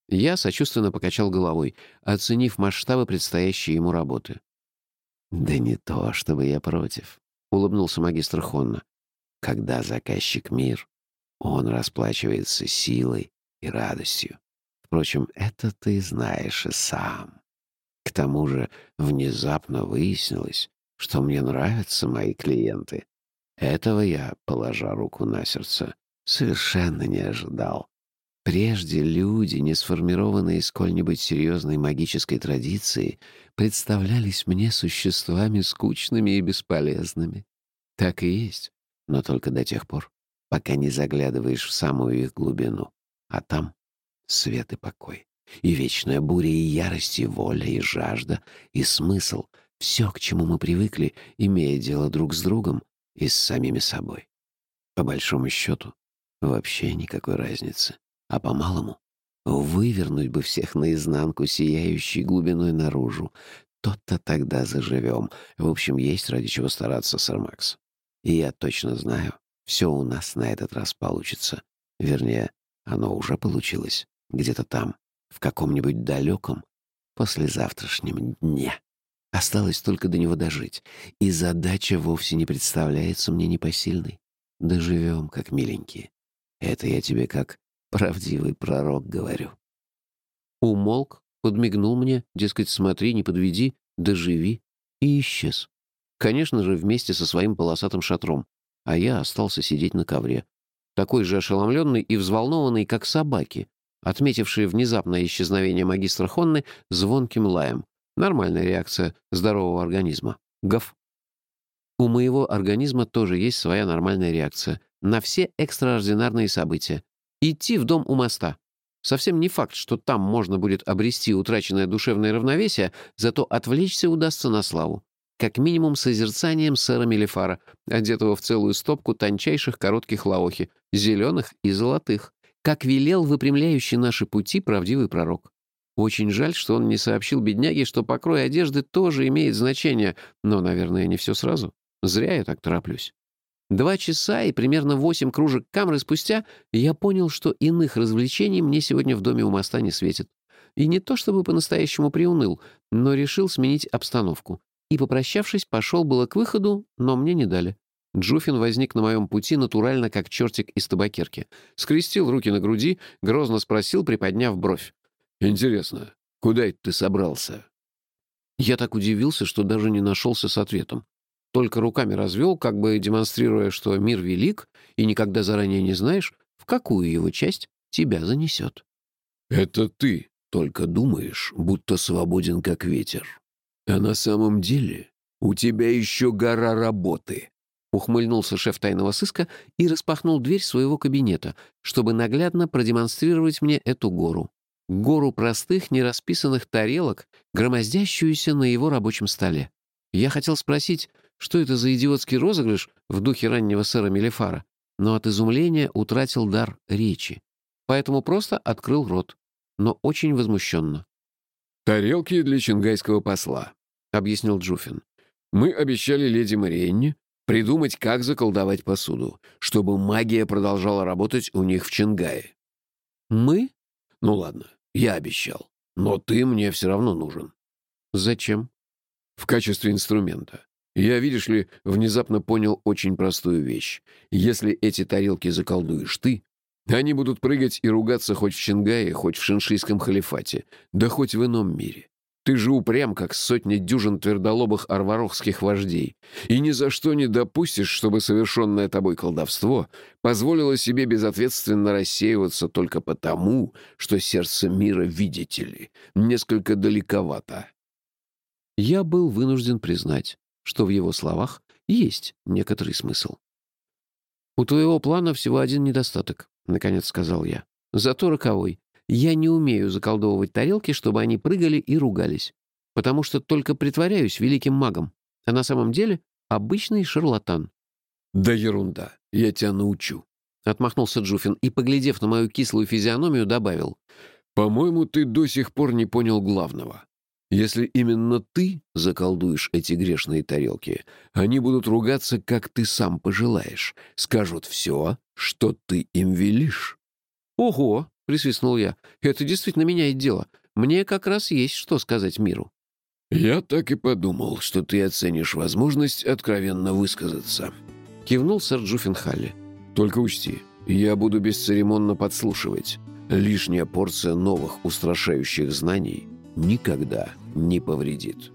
Я сочувственно покачал головой, оценив масштабы предстоящей ему работы. «Да не то, чтобы я против», — улыбнулся магистр Хонна. «Когда заказчик мир, он расплачивается силой и радостью. Впрочем, это ты знаешь и сам. К тому же внезапно выяснилось, что мне нравятся мои клиенты. Этого я, положа руку на сердце, совершенно не ожидал. Прежде люди, не сформированные сколь-нибудь серьезной магической традицией, представлялись мне существами скучными и бесполезными. Так и есть, но только до тех пор, пока не заглядываешь в самую их глубину. А там свет и покой, и вечная буря, и ярость, и воля, и жажда, и смысл — все, к чему мы привыкли, имея дело друг с другом и с самими собой. По большому счету, вообще никакой разницы. А по-малому вывернуть бы всех наизнанку, сияющей глубиной наружу. То-то тогда заживем. В общем, есть ради чего стараться, сэр Макс. И я точно знаю, все у нас на этот раз получится. Вернее, оно уже получилось. Где-то там, в каком-нибудь далеком послезавтрашнем дне. Осталось только до него дожить, и задача вовсе не представляется мне непосильной. Доживем, как миленькие. Это я тебе как правдивый пророк говорю. Умолк, подмигнул мне, дескать, смотри, не подведи, доживи, и исчез. Конечно же, вместе со своим полосатым шатром, а я остался сидеть на ковре, такой же ошеломленный и взволнованный, как собаки, отметившие внезапное исчезновение магистра Хонны звонким лаем. Нормальная реакция здорового организма. Гав. У моего организма тоже есть своя нормальная реакция на все экстраординарные события. Идти в дом у моста. Совсем не факт, что там можно будет обрести утраченное душевное равновесие, зато отвлечься удастся на славу. Как минимум созерцанием сэра Мелифара, одетого в целую стопку тончайших коротких лаохи, зеленых и золотых, как велел выпрямляющий наши пути правдивый пророк. Очень жаль, что он не сообщил бедняге, что покрой одежды тоже имеет значение, но, наверное, не все сразу. Зря я так тороплюсь. Два часа и примерно восемь кружек камры спустя я понял, что иных развлечений мне сегодня в доме у моста не светит. И не то чтобы по-настоящему приуныл, но решил сменить обстановку. И, попрощавшись, пошел было к выходу, но мне не дали. Джуфин возник на моем пути натурально, как чертик из табакерки. Скрестил руки на груди, грозно спросил, приподняв бровь. «Интересно, куда это ты собрался?» Я так удивился, что даже не нашелся с ответом. Только руками развел, как бы демонстрируя, что мир велик, и никогда заранее не знаешь, в какую его часть тебя занесет. «Это ты только думаешь, будто свободен, как ветер. А на самом деле у тебя еще гора работы». Ухмыльнулся шеф тайного сыска и распахнул дверь своего кабинета, чтобы наглядно продемонстрировать мне эту гору. Гору простых, нерасписанных тарелок, громоздящуюся на его рабочем столе. Я хотел спросить, что это за идиотский розыгрыш в духе раннего сэра Мелефара, но от изумления утратил дар речи. Поэтому просто открыл рот, но очень возмущенно. «Тарелки для чингайского посла», — объяснил Джуфин. «Мы обещали леди Мариенне придумать, как заколдовать посуду, чтобы магия продолжала работать у них в Чингае». «Мы?» «Ну ладно, я обещал. Но ты мне все равно нужен». «Зачем?» «В качестве инструмента. Я, видишь ли, внезапно понял очень простую вещь. Если эти тарелки заколдуешь ты, они будут прыгать и ругаться хоть в Чингае, хоть в шиншийском халифате, да хоть в ином мире. Ты же упрям, как сотни дюжин твердолобых арварохских вождей, и ни за что не допустишь, чтобы совершенное тобой колдовство позволило себе безответственно рассеиваться только потому, что сердце мира, видите ли, несколько далековато. Я был вынужден признать, что в его словах есть некоторый смысл. «У твоего плана всего один недостаток», — наконец сказал я. «Зато роковой. Я не умею заколдовывать тарелки, чтобы они прыгали и ругались. Потому что только притворяюсь великим магом, а на самом деле обычный шарлатан». «Да ерунда. Я тебя научу», — отмахнулся Джуфин и, поглядев на мою кислую физиономию, добавил. «По-моему, ты до сих пор не понял главного. Если именно ты заколдуешь эти грешные тарелки, они будут ругаться, как ты сам пожелаешь, скажут все, что ты им велишь». «Ого!» — присвистнул я. «Это действительно меняет дело. Мне как раз есть что сказать миру». «Я так и подумал, что ты оценишь возможность откровенно высказаться», — кивнул сэр Джуффенхалли. «Только учти, я буду бесцеремонно подслушивать. Лишняя порция новых устрашающих знаний никогда не повредит.